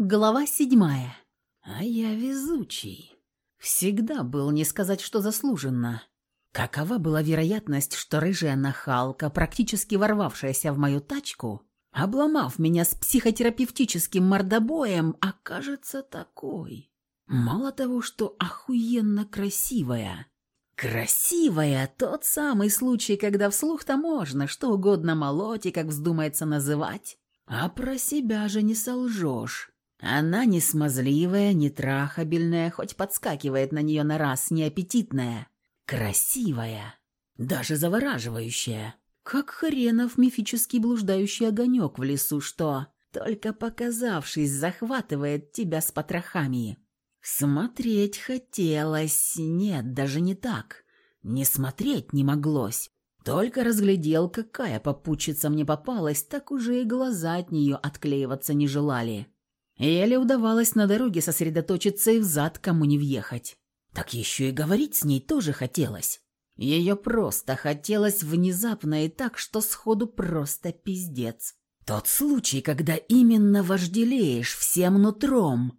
Глава седьмая. А я везучий. Всегда был, не сказать, что заслуженно. Какова была вероятность, что рыжая нахалка, практически ворвавшаяся в мою тачку, обломав меня с психотерапевтическим мордобоем, окажется такой? Мало того, что охуенно красивая. Красивая – тот самый случай, когда вслух-то можно что угодно молоть и как вздумается называть. А про себя же не солжешь. Она не смазливая, не трахабельная, хоть подскакивает на нее на раз, неаппетитная. Красивая, даже завораживающая. Как хренов мифический блуждающий огонек в лесу, что, только показавшись, захватывает тебя с потрохами. Смотреть хотелось, нет, даже не так. Не смотреть не моглось. Только разглядел, какая попутчица мне попалась, так уже и глаза от нее отклеиваться не желали. Еле удавалось на дороге сосредоточиться и взад кому не въехать. Так еще и говорить с ней тоже хотелось. Ее просто хотелось внезапно и так, что сходу просто пиздец. Тот случай, когда именно вожделеешь всем нутром,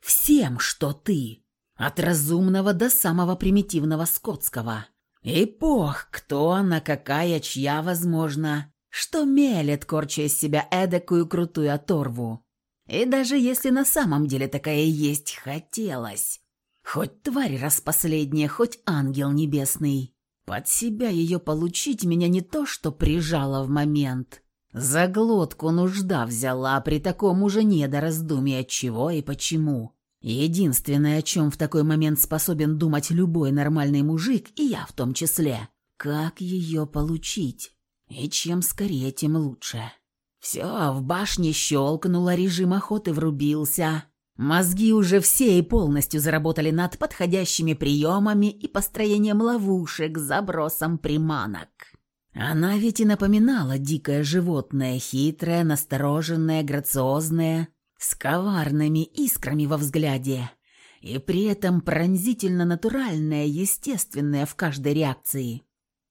всем, что ты, от разумного до самого примитивного скотского. И пох, кто она, какая, чья, возможно, что мелет, корча из себя эдакую крутую оторву. И даже если на самом деле такая есть хотелось. Хоть тварь распоследняя, хоть ангел небесный. Под себя ее получить меня не то что прижала в момент. За глотку нужда взяла, а при таком уже не до раздумия чего и почему. Единственное, о чем в такой момент способен думать любой нормальный мужик, и я в том числе, как ее получить. И чем скорее, тем лучше. Все, в башне щелкнуло, режим охоты врубился. Мозги уже все и полностью заработали над подходящими приемами и построением ловушек, забросом приманок. Она ведь и напоминала дикое животное, хитрое, настороженное, грациозное, с коварными искрами во взгляде и при этом пронзительно натуральное, естественное в каждой реакции.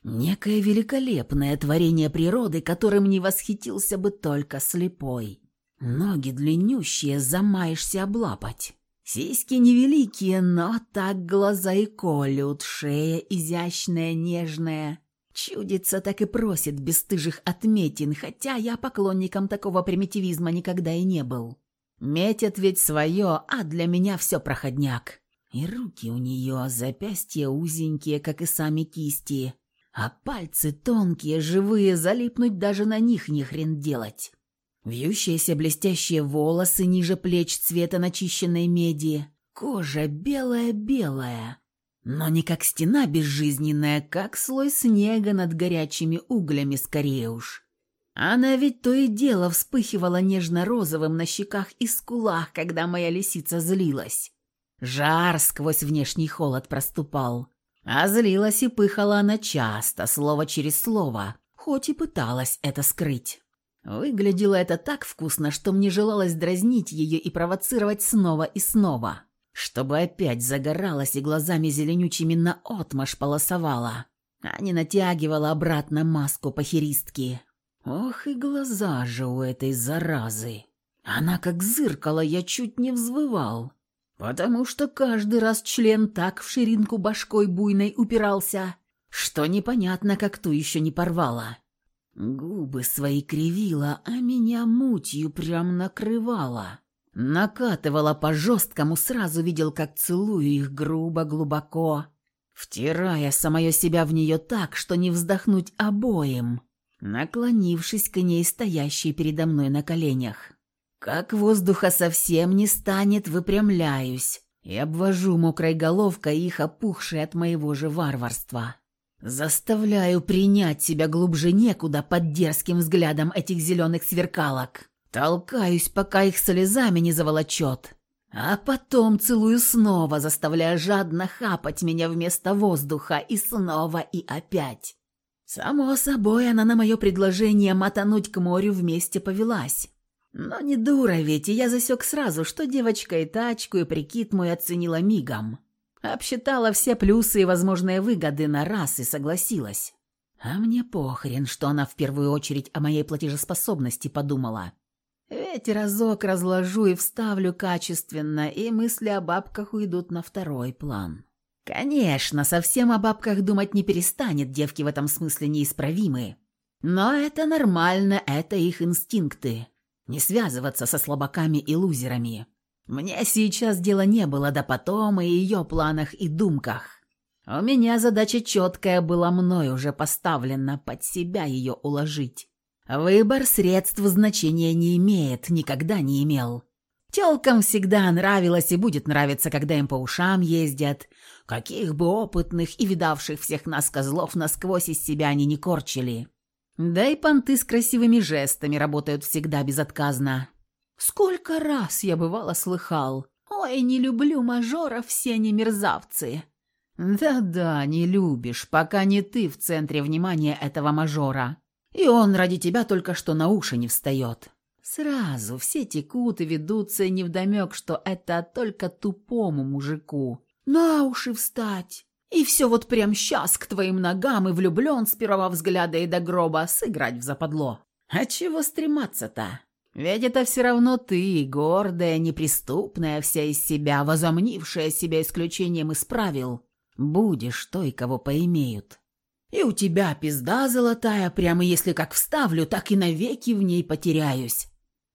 Некое великолепное творение природы, которым не восхитился бы только слепой. Ноги длиннющие, замаешься облапать. Сиськи невеликие, но так глаза и колют, шея изящная, нежная. Чудится так и просит бесстыжих отметин, хотя я поклонником такого примитивизма никогда и не был. Метят ведь свое, а для меня все проходняк. И руки у нее, запястья узенькие, как и сами кисти а пальцы тонкие, живые, залипнуть даже на них не хрен делать. Вьющиеся блестящие волосы ниже плеч цвета начищенной меди, кожа белая-белая, но не как стена безжизненная, как слой снега над горячими углями скорее уж. Она ведь то и дело вспыхивала нежно-розовым на щеках и скулах, когда моя лисица злилась. Жар сквозь внешний холод проступал. А злилась и пыхала она часто, слово через слово, хоть и пыталась это скрыть. Выглядело это так вкусно, что мне желалось дразнить ее и провоцировать снова и снова, чтобы опять загоралась и глазами зеленючими наотмашь полосовала, а не натягивала обратно маску похеристки. Ох и глаза же у этой заразы. Она как зыркала, я чуть не взвывал потому что каждый раз член так в ширинку башкой буйной упирался, что непонятно, как ту еще не порвала. Губы свои кривила, а меня мутью прям накрывала. Накатывала по жесткому, сразу видел, как целую их грубо, глубоко, втирая самое себя в нее так, что не вздохнуть обоим, наклонившись к ней, стоящей передо мной на коленях. Как воздуха совсем не станет, выпрямляюсь и обвожу мокрой головкой их опухшие от моего же варварства. Заставляю принять себя глубже некуда под дерзким взглядом этих зеленых сверкалок. Толкаюсь, пока их слезами не заволочет. А потом целую снова, заставляя жадно хапать меня вместо воздуха и снова и опять. Само собой, она на мое предложение мотануть к морю вместе повелась. Но не дура ведь, и я засек сразу, что девочка и тачку, и прикид мой оценила мигом. Обсчитала все плюсы и возможные выгоды на раз и согласилась. А мне похрен, что она в первую очередь о моей платежеспособности подумала. Хоть разок разложу и вставлю качественно, и мысли о бабках уйдут на второй план. Конечно, совсем о бабках думать не перестанет, девки в этом смысле неисправимы. Но это нормально, это их инстинкты. Не связываться со слабаками и лузерами. Мне сейчас дела не было, да потом и ее планах и думках. У меня задача четкая была мной уже поставлена, под себя ее уложить. Выбор средств значения не имеет, никогда не имел. Тёлкам всегда нравилось и будет нравиться, когда им по ушам ездят. Каких бы опытных и видавших всех нас козлов насквозь из себя они не корчили. Да и понты с красивыми жестами работают всегда безотказно. Сколько раз я бывало слыхал. «Ой, не люблю мажоров, все они мерзавцы». Да-да, не любишь, пока не ты в центре внимания этого мажора. И он ради тебя только что на уши не встает. Сразу все текут и ведутся, невдомек, что это только тупому мужику. На уши встать. И все вот прям сейчас к твоим ногам и влюблен с первого взгляда и до гроба сыграть в западло. А чего стрематься-то? Ведь это все равно ты, гордая, неприступная вся из себя, возомнившая себя исключением из правил, будешь той, кого поимеют. И у тебя пизда золотая, прямо если как вставлю, так и навеки в ней потеряюсь.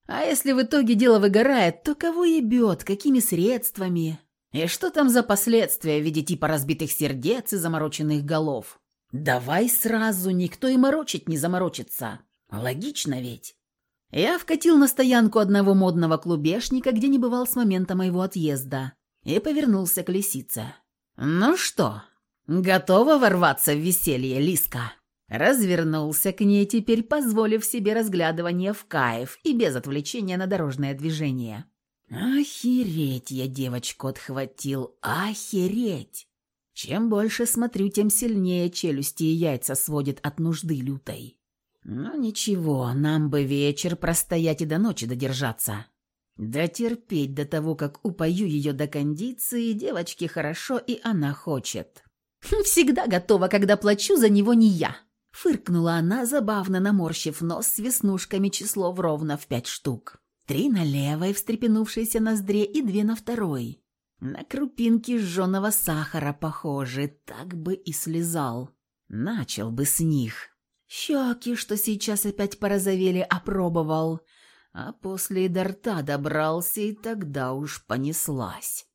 А если в итоге дело выгорает, то кого ебет, какими средствами? И что там за последствия в виде типа разбитых сердец и замороченных голов? Давай сразу, никто и морочить не заморочится. Логично ведь. Я вкатил на стоянку одного модного клубешника, где не бывал с момента моего отъезда, и повернулся к лисице. «Ну что, «Готова ворваться в веселье, Лиска?» Развернулся к ней, теперь позволив себе разглядывание в кайф и без отвлечения на дорожное движение. «Охереть я девочку отхватил, охереть!» Чем больше смотрю, тем сильнее челюсти и яйца сводит от нужды лютой. «Ну, ничего, нам бы вечер простоять и до ночи додержаться. Дотерпеть до того, как упою ее до кондиции, девочке хорошо, и она хочет. «Всегда готова, когда плачу за него не я», — фыркнула она, забавно наморщив нос с веснушками число ровно в пять штук. Три на левой встрепенувшейся ноздре и две на второй. На крупинки жженого сахара похожи, так бы и слезал. Начал бы с них. Щеки, что сейчас опять порозовели, опробовал, а после до рта добрался, и тогда уж понеслась.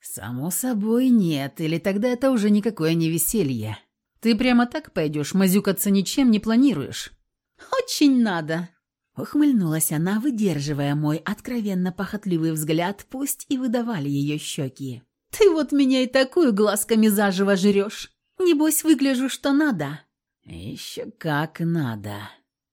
«Само собой нет, или тогда это уже никакое не веселье. Ты прямо так пойдешь, мазюкаться ничем не планируешь?» «Очень надо!» Ухмыльнулась она, выдерживая мой откровенно похотливый взгляд, пусть и выдавали ее щеки. «Ты вот меня и такую глазками заживо жрешь. Небось, выгляжу, что надо». «Еще как надо».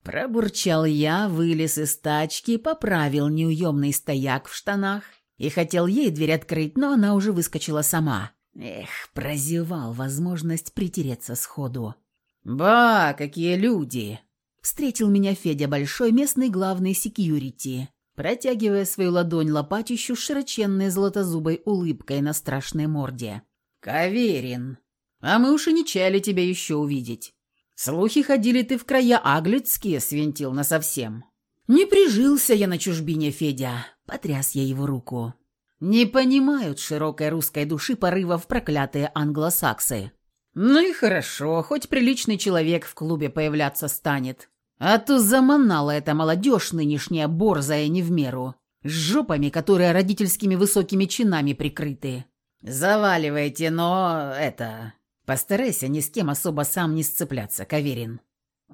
Пробурчал я, вылез из тачки, поправил неуемный стояк в штанах и хотел ей дверь открыть, но она уже выскочила сама. Эх, прозевал возможность притереться сходу. «Ба, какие люди!» Встретил меня Федя Большой, местный главный секьюрити, протягивая свою ладонь лопатищу с широченной золотозубой улыбкой на страшной морде. «Каверин! А мы уж и не чаяли тебя еще увидеть. Слухи ходили, ты в края аглицкие свинтил насовсем. Не прижился я на чужбине, Федя. Потряс я его руку. Не понимают широкой русской души порывов проклятые англосаксы. Ну и хорошо, хоть приличный человек в клубе появляться станет. А то заманала эта молодежь нынешняя борзая не в меру. С жопами, которые родительскими высокими чинами прикрыты. Заваливайте, но это... Постарайся ни с кем особо сам не сцепляться, Каверин.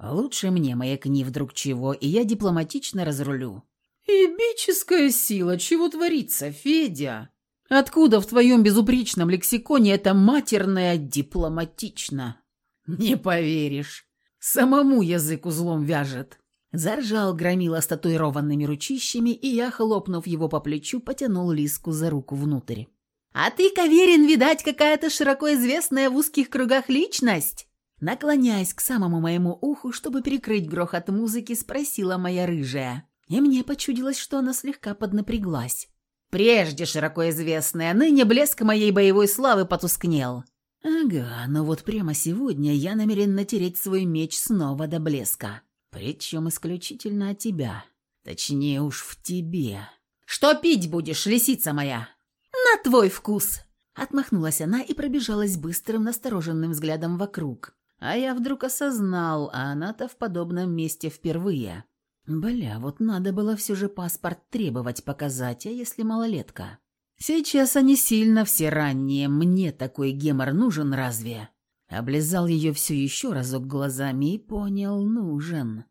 Лучше мне маякни вдруг чего, и я дипломатично разрулю. «Ебическая сила! Чего творится, Федя? Откуда в твоем безупречном лексиконе это матерное дипломатично?» «Не поверишь. Самому язык узлом вяжет». Заржал громила с татуированными ручищами, и я, хлопнув его по плечу, потянул Лиску за руку внутрь. «А ты, Каверин, видать, какая-то широко известная в узких кругах личность?» Наклоняясь к самому моему уху, чтобы перекрыть грохот музыки, спросила моя рыжая и мне почудилось, что она слегка поднапряглась. Прежде широко известная, ныне блеск моей боевой славы потускнел. Ага, но вот прямо сегодня я намерен натереть свой меч снова до блеска. Причем исключительно от тебя. Точнее уж в тебе. Что пить будешь, лисица моя? На твой вкус. Отмахнулась она и пробежалась быстрым, настороженным взглядом вокруг. А я вдруг осознал, а она-то в подобном месте впервые. Бля, вот надо было все же паспорт требовать показать, а если малолетка? Сейчас они сильно все ранние, мне такой гемор нужен разве? Облизал ее все еще разок глазами и понял, нужен.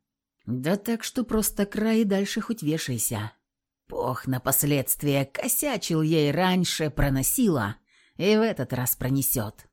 Да так, что просто край дальше хоть вешайся. Пох на последствия, косячил ей раньше, проносила, и в этот раз пронесет.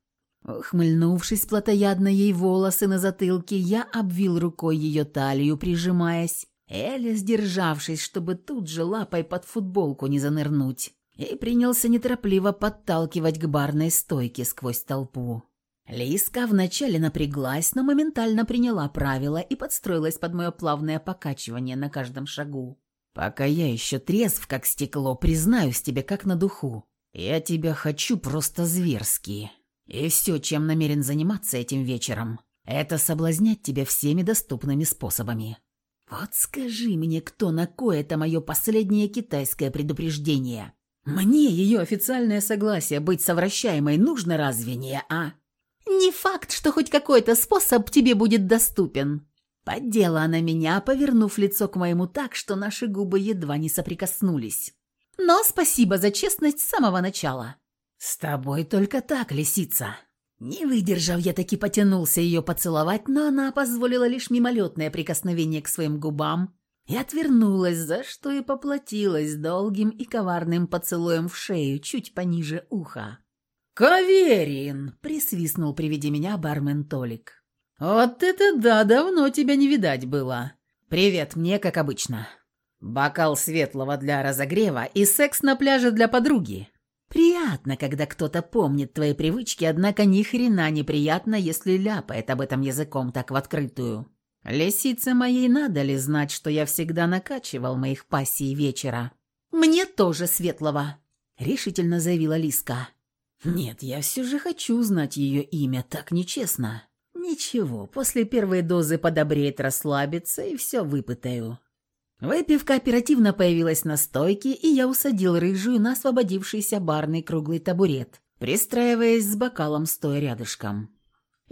Ухмыльнувшись плотоядно ей волосы на затылке, я обвил рукой ее талию, прижимаясь, еле сдержавшись, чтобы тут же лапой под футболку не занырнуть, и принялся неторопливо подталкивать к барной стойке сквозь толпу. Лиска вначале напряглась, но моментально приняла правила и подстроилась под мое плавное покачивание на каждом шагу. «Пока я еще трезв, как стекло, признаюсь тебе как на духу. Я тебя хочу просто зверски. И все, чем намерен заниматься этим вечером, это соблазнять тебя всеми доступными способами. Вот скажи мне, кто на кое это мое последнее китайское предупреждение? Мне ее официальное согласие быть совращаемой нужно разве не, а?» Не факт, что хоть какой-то способ тебе будет доступен. Поддела она меня, повернув лицо к моему так, что наши губы едва не соприкоснулись. Но спасибо за честность с самого начала. С тобой только так, лисица. Не выдержав, я таки потянулся ее поцеловать, но она позволила лишь мимолетное прикосновение к своим губам и отвернулась, за что и поплатилась долгим и коварным поцелуем в шею чуть пониже уха. «Каверин!» – присвистнул при виде меня бармен Толик. «Вот это да, давно тебя не видать было. Привет, мне как обычно. Бокал светлого для разогрева и секс на пляже для подруги. Приятно, когда кто-то помнит твои привычки, однако ни хрена неприятно, если ляпает об этом языком так в открытую. Лисице моей надо ли знать, что я всегда накачивал моих пассий вечера?» «Мне тоже светлого», – решительно заявила Лиска. Нет, я все же хочу знать ее имя, так нечестно. Ничего, после первой дозы подобреет расслабиться и все выпытаю. Выпивка оперативно появилась на стойке, и я усадил рыжую на освободившийся барный круглый табурет, пристраиваясь с бокалом стоя рядышком.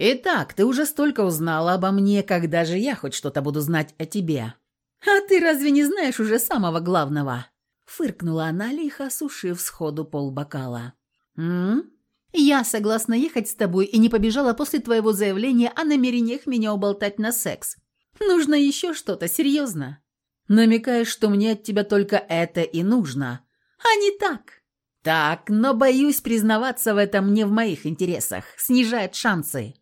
«Итак, ты уже столько узнала обо мне, когда же я хоть что-то буду знать о тебе?» «А ты разве не знаешь уже самого главного?» Фыркнула она, лихо осушив сходу полбокала. «М? Я согласна ехать с тобой и не побежала после твоего заявления о намерениях меня уболтать на секс. Нужно еще что-то, серьезно. Намекаешь, что мне от тебя только это и нужно, а не так. Так, но боюсь признаваться в этом не в моих интересах, снижает шансы.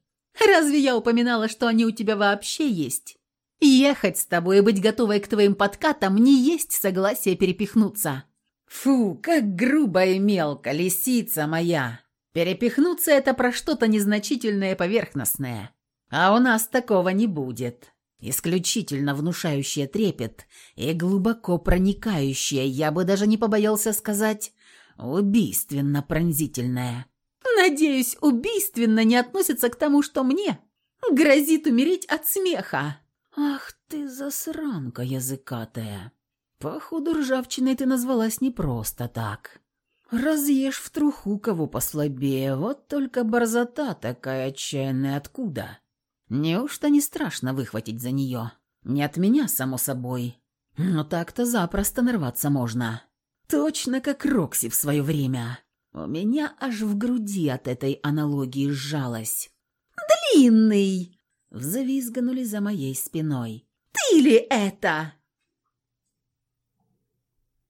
Разве я упоминала, что они у тебя вообще есть? Ехать с тобой и быть готовой к твоим подкатам не есть согласие перепихнуться. Фу, как грубо и мелко, лисица моя. Перепихнуться это про что-то незначительное и поверхностное. А у нас такого не будет. Исключительно внушающее трепет и глубоко проникающее, я бы даже не побоялся сказать, убийственно пронзительное. Надеюсь, убийственно не относится к тому, что мне грозит умереть от смеха. Ах ты засранка языкатая. Походу, ржавчиной ты назвалась не просто так. Разъешь в труху кого послабее, вот только борзота такая отчаянная откуда? Неужто не страшно выхватить за нее? Не от меня, само собой. Но так-то запросто нарваться можно. Точно как Рокси в свое время. У меня аж в груди от этой аналогии сжалось. «Длинный!» Взвизганули за моей спиной. «Ты ли это?»